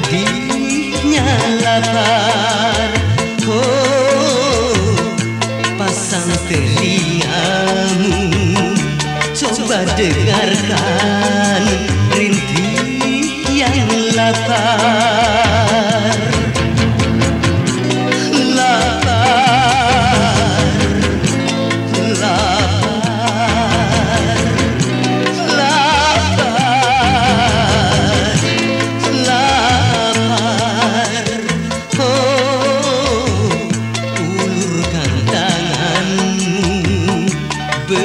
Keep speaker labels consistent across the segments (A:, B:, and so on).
A: pedihnya latar. Oh pasang teriamu Coba dengarkan rintih yang latar.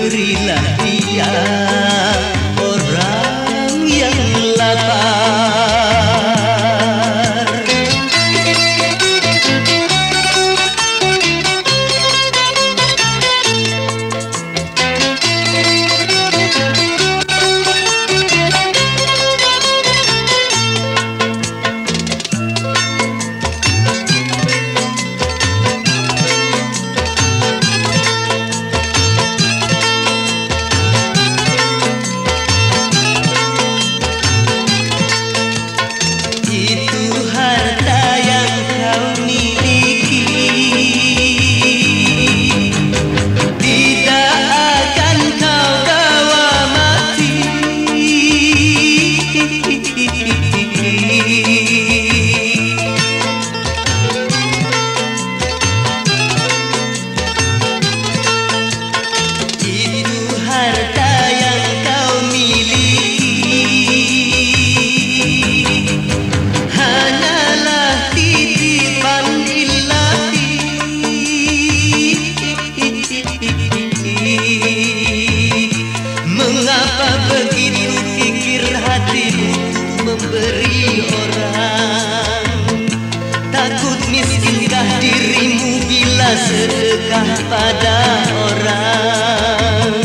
A: la begitu kikir hatimu memberi orang. Takut miskinkah dirimu bila sedekah pada orang?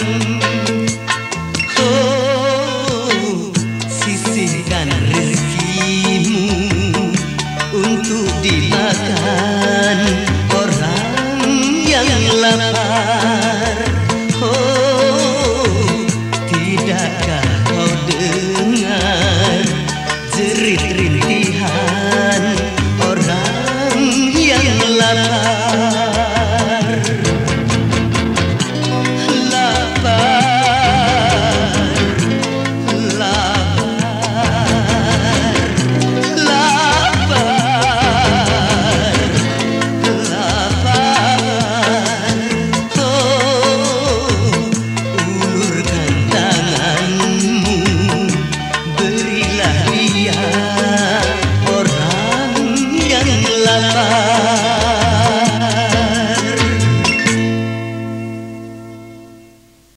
A: Oh, sisihkan rezekimu untuk diri Ritri.